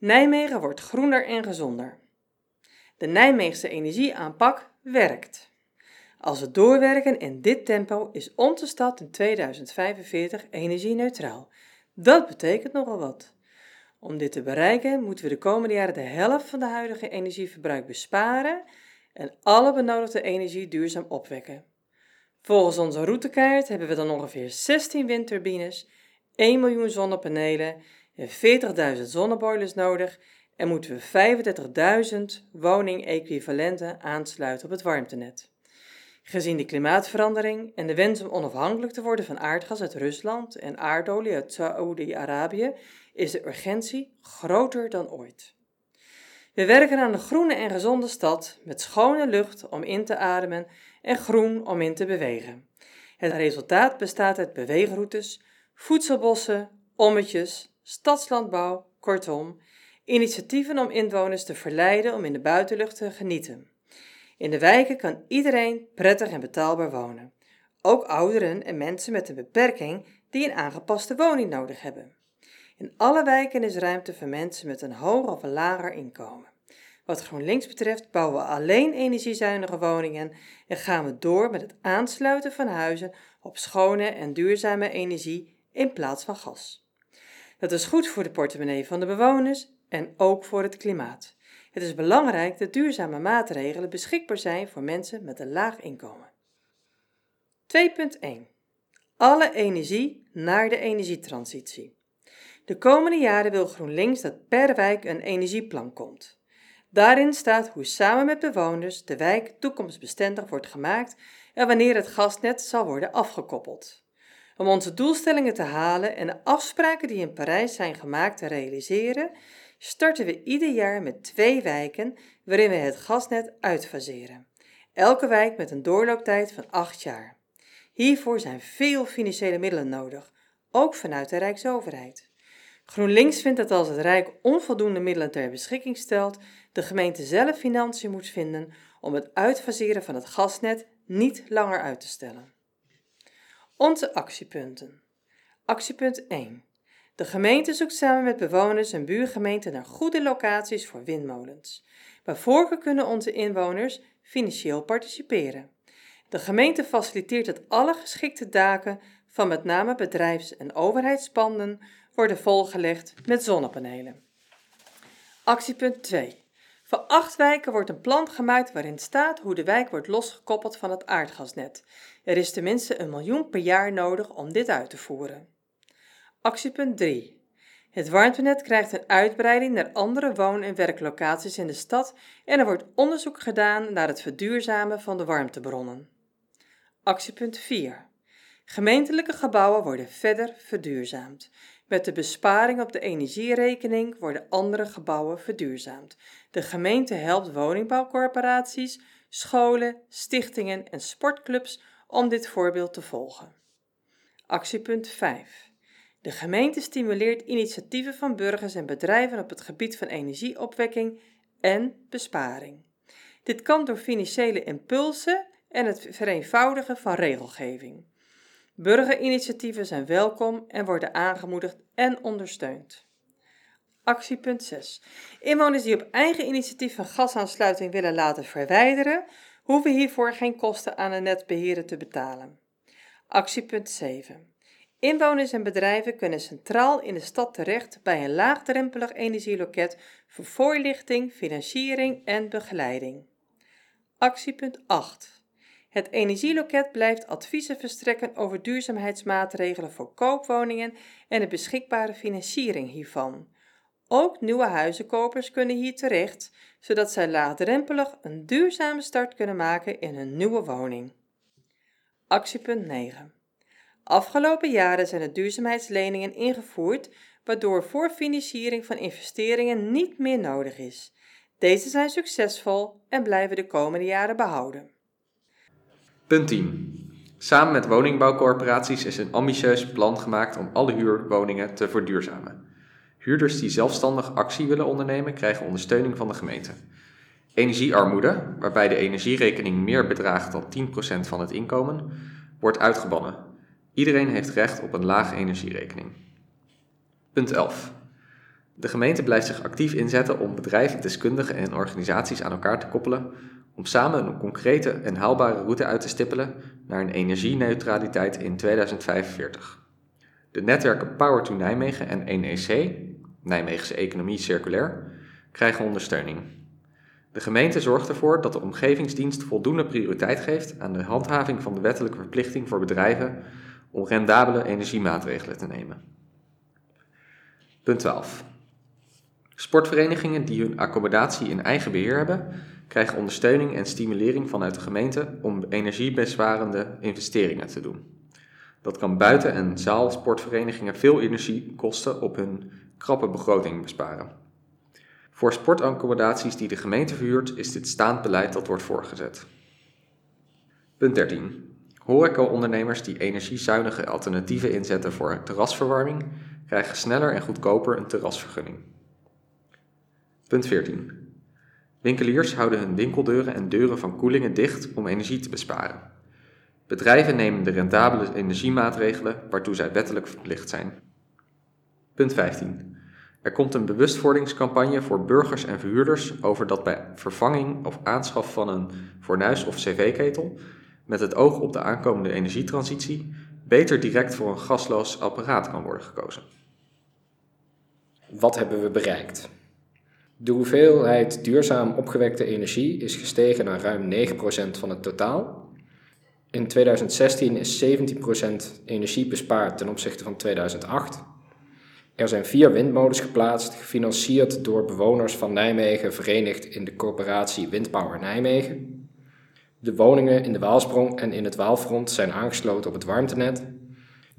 Nijmegen wordt groener en gezonder. De Nijmeegse energieaanpak werkt. Als we doorwerken in dit tempo is onze stad in 2045 energie-neutraal. Dat betekent nogal wat. Om dit te bereiken moeten we de komende jaren de helft van de huidige energieverbruik besparen en alle benodigde energie duurzaam opwekken. Volgens onze routekaart hebben we dan ongeveer 16 windturbines, 1 miljoen zonnepanelen en 40.000 zonneboilers nodig en moeten we 35.000 woning-equivalenten aansluiten op het warmtenet. Gezien de klimaatverandering en de wens om onafhankelijk te worden van aardgas uit Rusland en aardolie uit Saoedi-Arabië is de urgentie groter dan ooit. We werken aan een groene en gezonde stad met schone lucht om in te ademen en groen om in te bewegen. Het resultaat bestaat uit beweegroutes, voedselbossen, ommetjes, stadslandbouw, kortom, initiatieven om inwoners te verleiden om in de buitenlucht te genieten. In de wijken kan iedereen prettig en betaalbaar wonen. Ook ouderen en mensen met een beperking die een aangepaste woning nodig hebben. In alle wijken is ruimte voor mensen met een hoger of een lager inkomen. Wat GroenLinks betreft bouwen we alleen energiezuinige woningen en gaan we door met het aansluiten van huizen op schone en duurzame energie in plaats van gas. Dat is goed voor de portemonnee van de bewoners en ook voor het klimaat. Het is belangrijk dat duurzame maatregelen beschikbaar zijn voor mensen met een laag inkomen. 2.1 Alle energie naar de energietransitie. De komende jaren wil GroenLinks dat per wijk een energieplan komt. Daarin staat hoe samen met bewoners de wijk toekomstbestendig wordt gemaakt en wanneer het gasnet zal worden afgekoppeld. Om onze doelstellingen te halen en de afspraken die in Parijs zijn gemaakt te realiseren, starten we ieder jaar met twee wijken waarin we het gasnet uitfaseren. Elke wijk met een doorlooptijd van acht jaar. Hiervoor zijn veel financiële middelen nodig, ook vanuit de Rijksoverheid. GroenLinks vindt dat als het Rijk onvoldoende middelen ter beschikking stelt, de gemeente zelf financiën moet vinden om het uitfaseren van het gasnet niet langer uit te stellen. Onze actiepunten. Actiepunt 1. De gemeente zoekt samen met bewoners en buurgemeenten naar goede locaties voor windmolens. Voorkeur kunnen onze inwoners financieel participeren. De gemeente faciliteert dat alle geschikte daken van met name bedrijfs- en overheidspanden worden volgelegd met zonnepanelen. Actiepunt 2. Voor acht wijken wordt een plan gemaakt waarin staat hoe de wijk wordt losgekoppeld van het aardgasnet. Er is tenminste een miljoen per jaar nodig om dit uit te voeren. Actiepunt 3. Het warmtenet krijgt een uitbreiding naar andere woon- en werklocaties in de stad en er wordt onderzoek gedaan naar het verduurzamen van de warmtebronnen. Actiepunt 4. Gemeentelijke gebouwen worden verder verduurzaamd. Met de besparing op de energierekening worden andere gebouwen verduurzaamd. De gemeente helpt woningbouwcorporaties, scholen, stichtingen en sportclubs om dit voorbeeld te volgen. Actiepunt 5. De gemeente stimuleert initiatieven van burgers en bedrijven op het gebied van energieopwekking en besparing. Dit kan door financiële impulsen en het vereenvoudigen van regelgeving. Burgerinitiatieven zijn welkom en worden aangemoedigd en ondersteund. Actiepunt 6. Inwoners die op eigen initiatief een gasaansluiting willen laten verwijderen, hoeven hiervoor geen kosten aan een netbeheerder te betalen. Actiepunt 7. Inwoners en bedrijven kunnen centraal in de stad terecht bij een laagdrempelig energieloket voor voorlichting, financiering en begeleiding. Actiepunt 8. Het energieloket blijft adviezen verstrekken over duurzaamheidsmaatregelen voor koopwoningen en de beschikbare financiering hiervan. Ook nieuwe huizenkopers kunnen hier terecht, zodat zij laagdrempelig een duurzame start kunnen maken in hun nieuwe woning. Actiepunt 9. Afgelopen jaren zijn de duurzaamheidsleningen ingevoerd, waardoor voorfinanciering van investeringen niet meer nodig is. Deze zijn succesvol en blijven de komende jaren behouden. Punt 10. Samen met woningbouwcorporaties is een ambitieus plan gemaakt om alle huurwoningen te verduurzamen. Huurders die zelfstandig actie willen ondernemen, krijgen ondersteuning van de gemeente. Energiearmoede, waarbij de energierekening meer bedraagt dan 10% van het inkomen, wordt uitgebannen. Iedereen heeft recht op een lage energierekening. Punt 11. De gemeente blijft zich actief inzetten om bedrijven, deskundigen en organisaties aan elkaar te koppelen om samen een concrete en haalbare route uit te stippelen naar een energieneutraliteit in 2045. De netwerken Power to Nijmegen en 1EC, Nijmegense Economie Circulair, krijgen ondersteuning. De gemeente zorgt ervoor dat de omgevingsdienst voldoende prioriteit geeft aan de handhaving van de wettelijke verplichting voor bedrijven om rendabele energiemaatregelen te nemen. Punt 12. Sportverenigingen die hun accommodatie in eigen beheer hebben, krijgen ondersteuning en stimulering vanuit de gemeente om energiebesparende investeringen te doen. Dat kan buiten- en zaalsportverenigingen veel energie kosten op hun krappe begroting besparen. Voor sportaccommodaties die de gemeente verhuurt is dit staand beleid dat wordt voorgezet. Punt 13. Horecaondernemers die energiezuinige alternatieven inzetten voor terrasverwarming krijgen sneller en goedkoper een terrasvergunning. Punt 14. Winkeliers houden hun winkeldeuren en deuren van koelingen dicht om energie te besparen. Bedrijven nemen de rentabele energiemaatregelen waartoe zij wettelijk verplicht zijn. Punt 15. Er komt een bewustwordingscampagne voor burgers en verhuurders over dat bij vervanging of aanschaf van een fornuis of cv-ketel, met het oog op de aankomende energietransitie, beter direct voor een gasloos apparaat kan worden gekozen. Wat hebben we bereikt? De hoeveelheid duurzaam opgewekte energie is gestegen naar ruim 9% van het totaal. In 2016 is 17% energie bespaard ten opzichte van 2008. Er zijn vier windmolens geplaatst, gefinancierd door bewoners van Nijmegen, verenigd in de corporatie Windpower Nijmegen. De woningen in de Waalsprong en in het Waalfront zijn aangesloten op het warmtenet.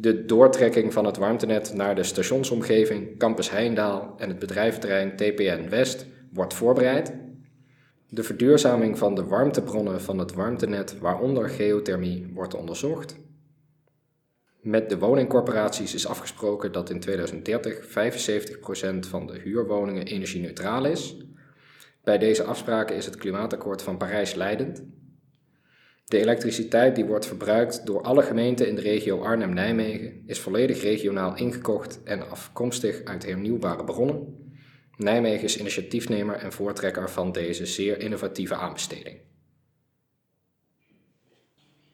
De doortrekking van het warmtenet naar de stationsomgeving Campus Heindaal en het bedrijventerrein TPN West wordt voorbereid. De verduurzaming van de warmtebronnen van het warmtenet, waaronder geothermie, wordt onderzocht. Met de woningcorporaties is afgesproken dat in 2030 75% van de huurwoningen energie-neutraal is. Bij deze afspraken is het klimaatakkoord van Parijs leidend. De elektriciteit die wordt verbruikt door alle gemeenten in de regio Arnhem-Nijmegen is volledig regionaal ingekocht en afkomstig uit hernieuwbare bronnen. Nijmegen is initiatiefnemer en voortrekker van deze zeer innovatieve aanbesteding.